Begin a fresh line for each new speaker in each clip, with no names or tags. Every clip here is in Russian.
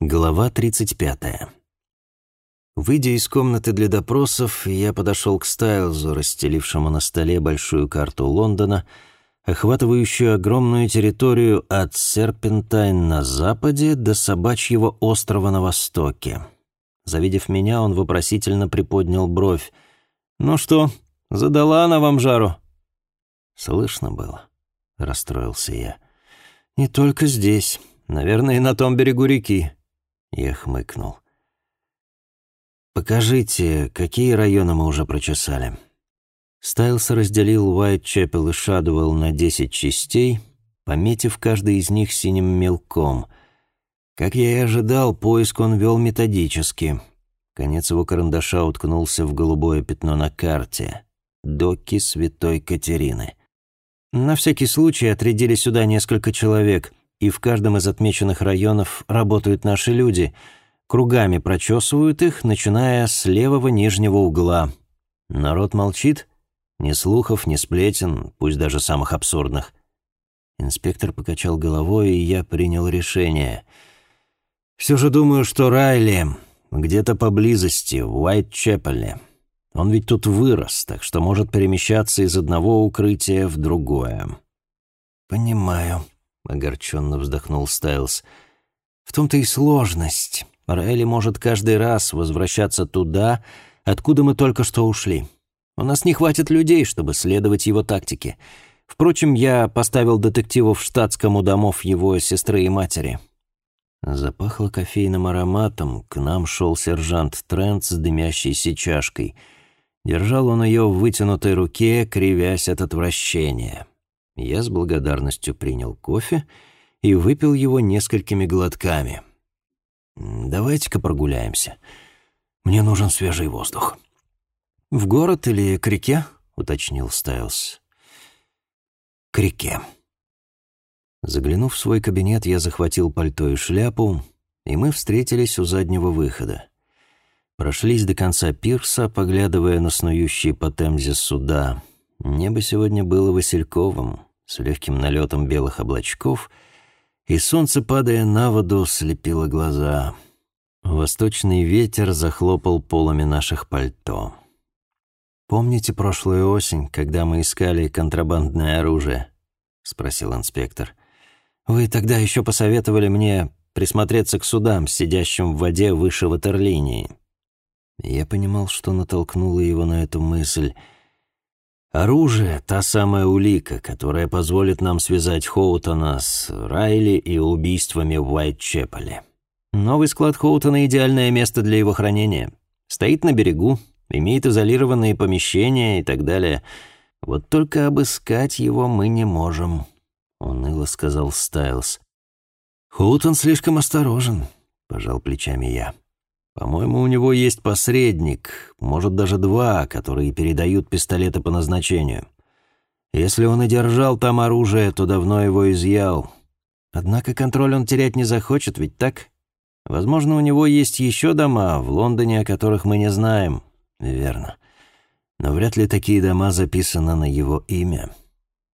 Глава 35. Выйдя из комнаты для допросов, я подошел к Стайлзу, расстелившему на столе большую карту Лондона, охватывающую огромную территорию от Серпентайн на западе до Собачьего острова на востоке. Завидев меня, он вопросительно приподнял бровь. «Ну что, задала она вам жару?» «Слышно было», — расстроился я. «Не только здесь. Наверное, и на том берегу реки». Я хмыкнул. «Покажите, какие районы мы уже прочесали?» Стайлс разделил Уайт-Чепел и Шадуэлл на десять частей, пометив каждый из них синим мелком. Как я и ожидал, поиск он вел методически. Конец его карандаша уткнулся в голубое пятно на карте. Доки Святой Катерины. На всякий случай отрядили сюда несколько человек — и в каждом из отмеченных районов работают наши люди, кругами прочесывают их, начиная с левого нижнего угла. Народ молчит, ни слухов, ни сплетен, пусть даже самых абсурдных. Инспектор покачал головой, и я принял решение. Все же думаю, что Райли где-то поблизости, в Уайт-Чепеле. Он ведь тут вырос, так что может перемещаться из одного укрытия в другое. «Понимаю», — огорченно вздохнул Стайлз. «В том-то и сложность. Райли может каждый раз возвращаться туда, откуда мы только что ушли. У нас не хватит людей, чтобы следовать его тактике. Впрочем, я поставил детективов в штатском у домов его сестры и матери». Запахло кофейным ароматом, к нам шел сержант Трент с дымящейся чашкой. Держал он ее в вытянутой руке, кривясь от отвращения. Я с благодарностью принял кофе и выпил его несколькими глотками. «Давайте-ка прогуляемся. Мне нужен свежий воздух». «В город или к реке?» — уточнил Стайлс. «К реке». Заглянув в свой кабинет, я захватил пальто и шляпу, и мы встретились у заднего выхода. Прошлись до конца пирса, поглядывая на снующие по Темзе суда. Небо сегодня было васильковым с легким налетом белых облачков, и солнце, падая на воду, слепило глаза. Восточный ветер захлопал полами наших пальто. «Помните прошлую осень, когда мы искали контрабандное оружие?» — спросил инспектор. «Вы тогда еще посоветовали мне присмотреться к судам, сидящим в воде выше ватерлинии». Я понимал, что натолкнуло его на эту мысль — Оружие — та самая улика, которая позволит нам связать Хоутона с Райли и убийствами в Уайт-Чепеле. Новый склад Хоутона — идеальное место для его хранения. Стоит на берегу, имеет изолированные помещения и так далее. Вот только обыскать его мы не можем», — уныло сказал Стайлз. «Хоутон слишком осторожен», — пожал плечами я. По-моему, у него есть посредник, может, даже два, которые передают пистолеты по назначению. Если он и держал там оружие, то давно его изъял. Однако контроль он терять не захочет, ведь так? Возможно, у него есть еще дома в Лондоне, о которых мы не знаем. Верно. Но вряд ли такие дома записаны на его имя.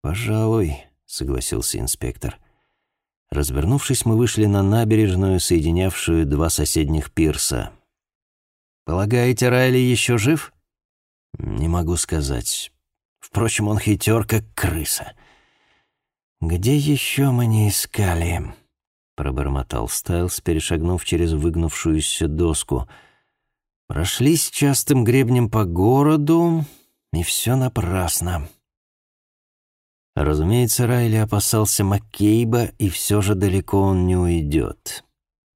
Пожалуй, согласился инспектор. Развернувшись, мы вышли на набережную, соединявшую два соседних пирса. «Полагаете, Райли еще жив?» «Не могу сказать. Впрочем, он хитер, как крыса». «Где еще мы не искали?» — пробормотал Стайлс, перешагнув через выгнувшуюся доску. «Прошлись частым гребнем по городу, и все напрасно». Разумеется, Райли опасался Маккейба, и все же далеко он не уйдет.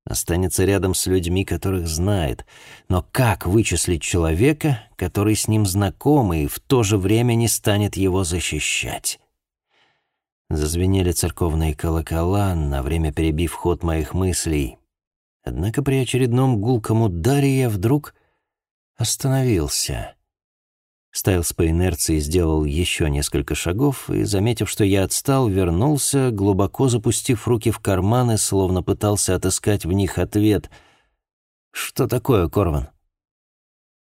Останется рядом с людьми, которых знает. Но как вычислить человека, который с ним знаком и в то же время не станет его защищать? Зазвенели церковные колокола, на время перебив ход моих мыслей. Однако при очередном гулком ударе я вдруг остановился. Стайлс по инерции сделал еще несколько шагов и, заметив, что я отстал, вернулся, глубоко запустив руки в карманы, словно пытался отыскать в них ответ. «Что такое, Корван?»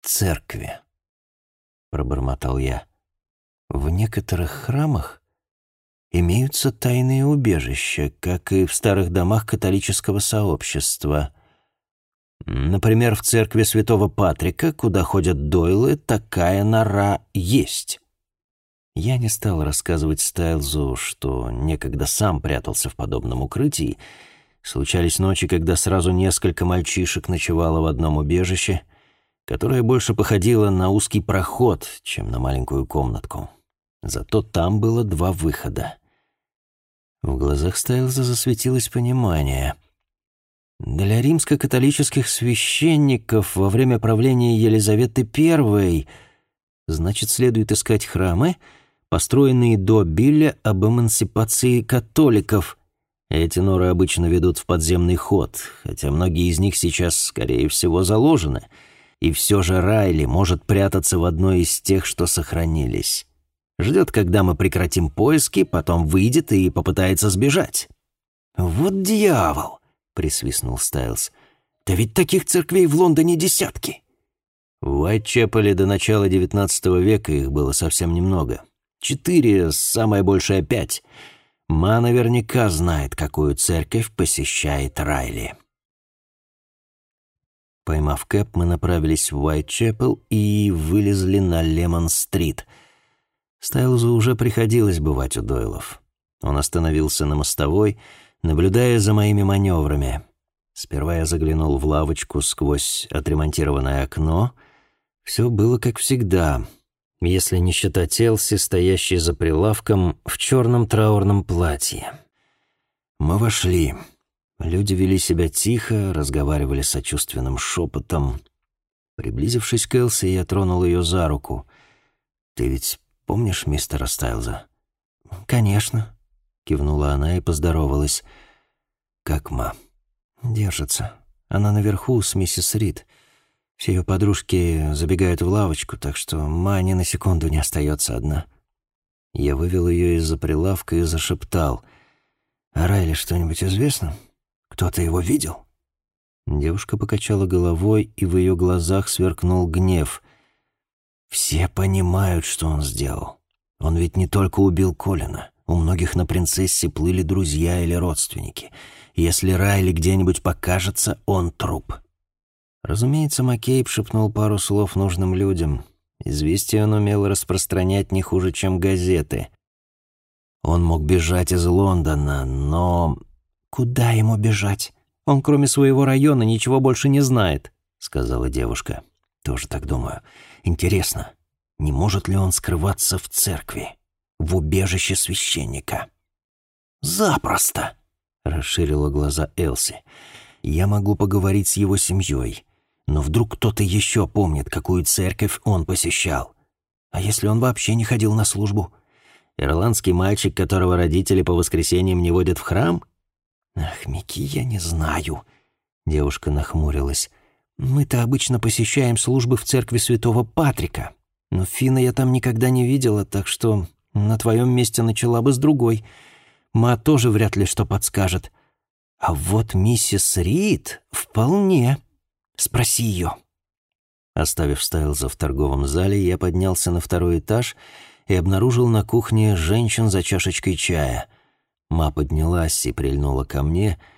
«Церкви», — пробормотал я. «В некоторых храмах имеются тайные убежища, как и в старых домах католического сообщества». Например, в церкви святого Патрика, куда ходят дойлы, такая нора есть. Я не стал рассказывать Стайлзу, что некогда сам прятался в подобном укрытии. Случались ночи, когда сразу несколько мальчишек ночевало в одном убежище, которое больше походило на узкий проход, чем на маленькую комнатку. Зато там было два выхода. В глазах Стайлза засветилось понимание. Для римско-католических священников во время правления Елизаветы I, значит, следует искать храмы, построенные до Билля об эмансипации католиков. Эти норы обычно ведут в подземный ход, хотя многие из них сейчас, скорее всего, заложены. И все же Райли может прятаться в одной из тех, что сохранились. Ждет, когда мы прекратим поиски, потом выйдет и попытается сбежать. «Вот дьявол!» — присвистнул Стайлз. «Да ведь таких церквей в Лондоне десятки!» В Уайтчепеле до начала XIX века их было совсем немного. Четыре, самое большее пять. Ма наверняка знает, какую церковь посещает Райли. Поймав Кэп, мы направились в Уайтчепел и вылезли на Лемон-стрит — Стайлзу уже приходилось бывать у Дойлов. Он остановился на мостовой, наблюдая за моими маневрами. Сперва я заглянул в лавочку сквозь отремонтированное окно. Все было как всегда, если не считать Элси, стоящей за прилавком в черном траурном платье. Мы вошли. Люди вели себя тихо, разговаривали сочувственным шепотом. Приблизившись к Элси, я тронул ее за руку. «Ты ведь Помнишь мистера Стайлза?» «Конечно», — кивнула она и поздоровалась. «Как ма?» «Держится. Она наверху с миссис Рид. Все ее подружки забегают в лавочку, так что ма ни на секунду не остается одна». Я вывел ее из-за прилавка и зашептал. «А Райли что-нибудь известно? Кто-то его видел?» Девушка покачала головой, и в ее глазах сверкнул гнев. Все понимают, что он сделал. Он ведь не только убил Колина. У многих на принцессе плыли друзья или родственники. Если Райли где-нибудь покажется, он труп. Разумеется, Маккейб шепнул пару слов нужным людям. Известие он умел распространять не хуже, чем газеты. Он мог бежать из Лондона, но... «Куда ему бежать? Он, кроме своего района, ничего больше не знает», — сказала девушка. «Тоже так думаю. Интересно, не может ли он скрываться в церкви, в убежище священника? «Запросто!» — расширила глаза Элси. «Я могу поговорить с его семьей, но вдруг кто-то еще помнит, какую церковь он посещал. А если он вообще не ходил на службу? Ирландский мальчик, которого родители по воскресеньям не водят в храм? Ах, Микки, я не знаю. Девушка нахмурилась. Мы-то обычно посещаем службы в церкви святого Патрика, но Фина я там никогда не видела, так что на твоем месте начала бы с другой. Ма тоже вряд ли что подскажет. А вот миссис Рид вполне. Спроси ее. Оставив Стайлза в торговом зале, я поднялся на второй этаж и обнаружил на кухне женщин за чашечкой чая. Ма поднялась и прильнула ко мне —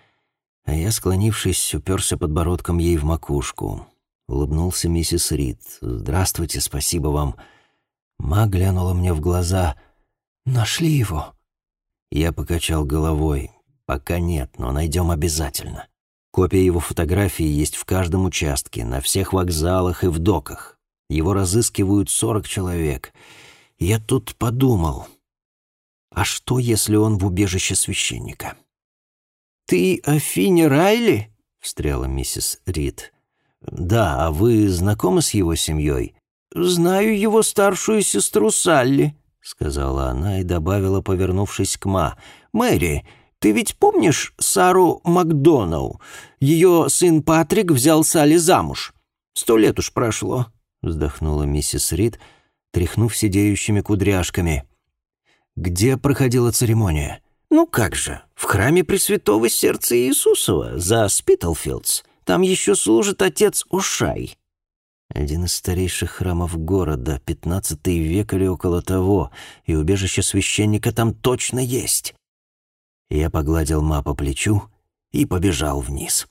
а я, склонившись, уперся подбородком ей в макушку. Улыбнулся миссис Рид. «Здравствуйте, спасибо вам». Ма глянула мне в глаза. «Нашли его?» Я покачал головой. «Пока нет, но найдем обязательно. Копия его фотографии есть в каждом участке, на всех вокзалах и в доках. Его разыскивают сорок человек. Я тут подумал, а что, если он в убежище священника?» «Ты о Фине Райли?» — встряла миссис Рид. «Да, а вы знакомы с его семьей?» «Знаю его старшую сестру Салли», — сказала она и добавила, повернувшись к Ма. «Мэри, ты ведь помнишь Сару Макдоналл? Ее сын Патрик взял Салли замуж. Сто лет уж прошло», — вздохнула миссис Рид, тряхнув сидеющими кудряшками. «Где проходила церемония?» «Ну как же, в храме Пресвятого Сердца Иисусова, за Спитлфилдс. Там еще служит отец Ушай». Один из старейших храмов города, пятнадцатый век или около того, и убежище священника там точно есть. Я погладил ма по плечу и побежал вниз.